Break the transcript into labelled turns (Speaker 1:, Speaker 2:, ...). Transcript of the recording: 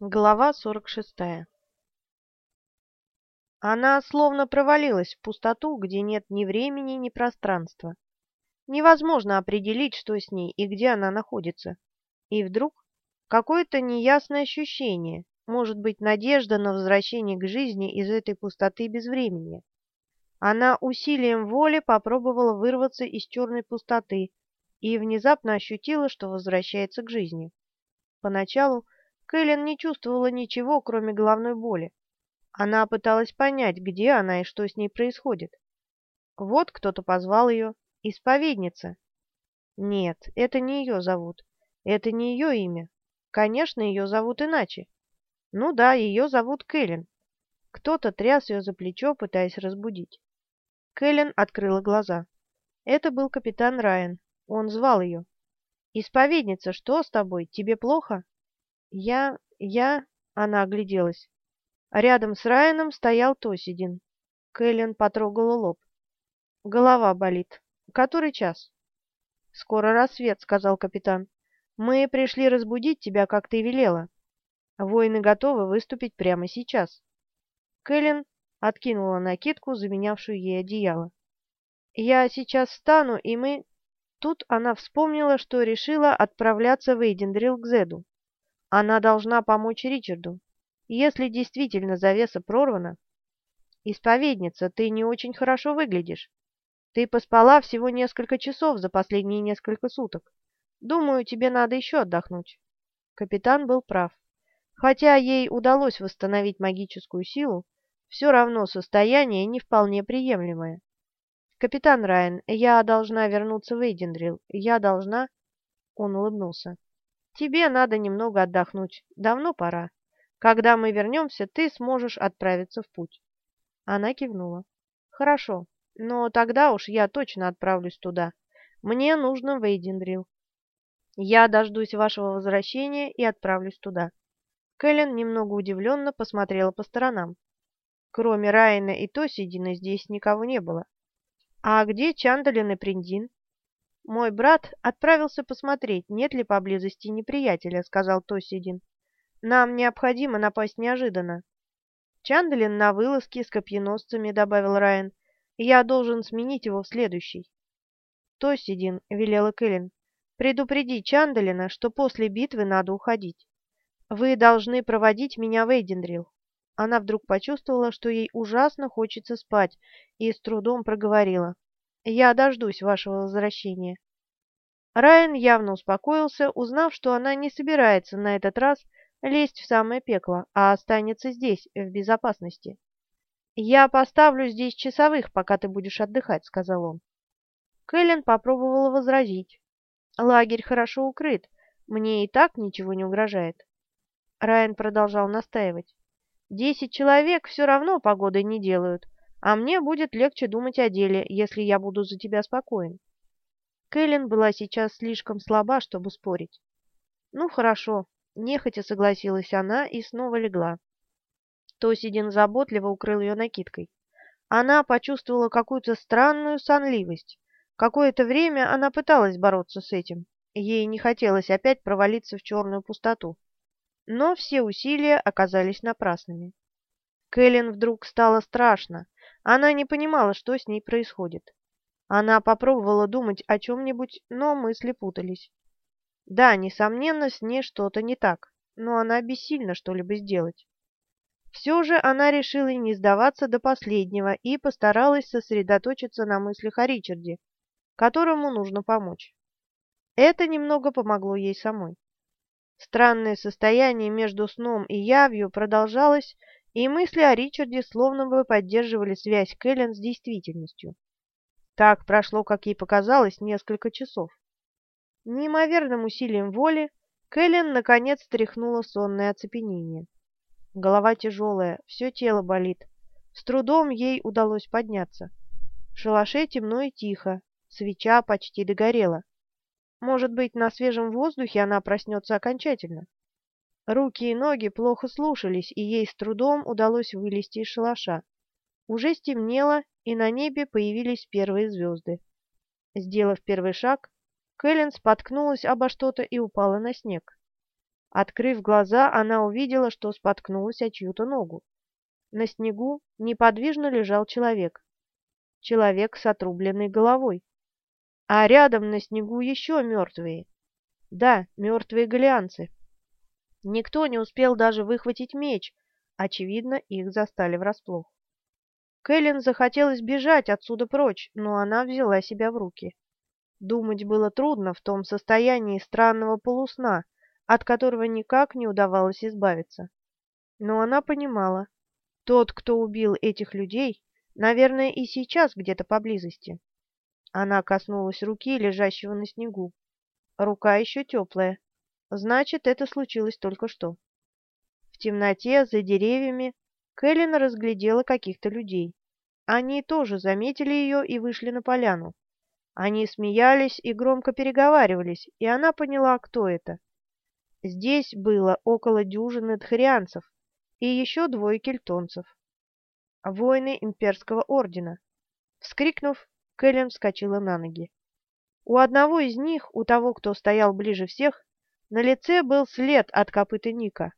Speaker 1: Глава 46 Она словно провалилась в пустоту, где нет ни времени, ни пространства. Невозможно определить, что с ней и где она находится. И вдруг какое-то неясное ощущение, может быть, надежда на возвращение к жизни из этой пустоты без времени. Она усилием воли попробовала вырваться из черной пустоты и внезапно ощутила, что возвращается к жизни. Поначалу Кэлен не чувствовала ничего, кроме головной боли. Она пыталась понять, где она и что с ней происходит. Вот кто-то позвал ее. Исповедница. Нет, это не ее зовут. Это не ее имя. Конечно, ее зовут иначе. Ну да, ее зовут Кэлен. Кто-то тряс ее за плечо, пытаясь разбудить. Кэлен открыла глаза. Это был капитан Райан. Он звал ее. «Исповедница, что с тобой? Тебе плохо?» «Я... я...» — она огляделась. Рядом с Райаном стоял Тосидин. Кэлен потрогала лоб. «Голова болит. Который час?» «Скоро рассвет», — сказал капитан. «Мы пришли разбудить тебя, как ты велела. Воины готовы выступить прямо сейчас». Кэлен откинула накидку, заменявшую ей одеяло. «Я сейчас встану, и мы...» Тут она вспомнила, что решила отправляться в Эйдендрил к Зеду. Она должна помочь Ричарду. Если действительно завеса прорвана... Исповедница, ты не очень хорошо выглядишь. Ты поспала всего несколько часов за последние несколько суток. Думаю, тебе надо еще отдохнуть. Капитан был прав. Хотя ей удалось восстановить магическую силу, все равно состояние не вполне приемлемое. «Капитан Райан, я должна вернуться в Эйдендрил. Я должна...» Он улыбнулся. Тебе надо немного отдохнуть. Давно пора. Когда мы вернемся, ты сможешь отправиться в путь. Она кивнула. Хорошо, но тогда уж я точно отправлюсь туда. Мне нужно в Эйдендрил. Я дождусь вашего возвращения и отправлюсь туда. Кэлен немного удивленно посмотрела по сторонам. Кроме Райана и Тосидина здесь никого не было. А где Чандалин и Приндин? «Мой брат отправился посмотреть, нет ли поблизости неприятеля», — сказал Тосидин. «Нам необходимо напасть неожиданно». «Чандалин на вылазке с копьеносцами», — добавил Райан. «Я должен сменить его в следующий». «Тосидин», — велела Кэлен, — «предупреди Чандалина, что после битвы надо уходить. Вы должны проводить меня в Эйдендрил». Она вдруг почувствовала, что ей ужасно хочется спать, и с трудом проговорила. Я дождусь вашего возвращения». Райан явно успокоился, узнав, что она не собирается на этот раз лезть в самое пекло, а останется здесь, в безопасности. «Я поставлю здесь часовых, пока ты будешь отдыхать», — сказал он. Кэлен попробовала возразить. «Лагерь хорошо укрыт, мне и так ничего не угрожает». Райан продолжал настаивать. «Десять человек все равно погодой не делают, а мне будет легче думать о деле, если я буду за тебя спокоен. Кэлен была сейчас слишком слаба, чтобы спорить. Ну, хорошо, нехотя согласилась она и снова легла. Тосидин заботливо укрыл ее накидкой. Она почувствовала какую-то странную сонливость. Какое-то время она пыталась бороться с этим. Ей не хотелось опять провалиться в черную пустоту. Но все усилия оказались напрасными. Кэлен вдруг стало страшно. Она не понимала, что с ней происходит. Она попробовала думать о чем-нибудь, но мысли путались. Да, несомненно, с ней что-то не так, но она бессильна что-либо сделать. Все же она решила не сдаваться до последнего и постаралась сосредоточиться на мыслях о Ричарде, которому нужно помочь. Это немного помогло ей самой. Странное состояние между сном и явью продолжалось и мысли о Ричарде словно бы поддерживали связь Кэлен с действительностью. Так прошло, как ей показалось, несколько часов. Неимоверным усилием воли Кэлен наконец стряхнула сонное оцепенение. Голова тяжелая, все тело болит. С трудом ей удалось подняться. В шалаше темно и тихо, свеча почти догорела. Может быть, на свежем воздухе она проснется окончательно. Руки и ноги плохо слушались, и ей с трудом удалось вылезти из шалаша. Уже стемнело, и на небе появились первые звезды. Сделав первый шаг, Кэлен споткнулась обо что-то и упала на снег. Открыв глаза, она увидела, что споткнулась о чью-то ногу. На снегу неподвижно лежал человек. Человек с отрубленной головой. А рядом на снегу еще мертвые. Да, мертвые галианцы. Никто не успел даже выхватить меч. Очевидно, их застали врасплох. Кэлен захотелось бежать отсюда прочь, но она взяла себя в руки. Думать было трудно в том состоянии странного полусна, от которого никак не удавалось избавиться. Но она понимала, тот, кто убил этих людей, наверное, и сейчас где-то поблизости. Она коснулась руки, лежащего на снегу. Рука еще теплая. Значит, это случилось только что. В темноте, за деревьями, Кэлен разглядела каких-то людей. Они тоже заметили ее и вышли на поляну. Они смеялись и громко переговаривались, и она поняла, кто это. Здесь было около дюжины тхарианцев, и еще двое кельтонцев. Воины имперского ордена. Вскрикнув, Кэлен вскочила на ноги. У одного из них, у того, кто стоял ближе всех, на лице был след от копыта Ника.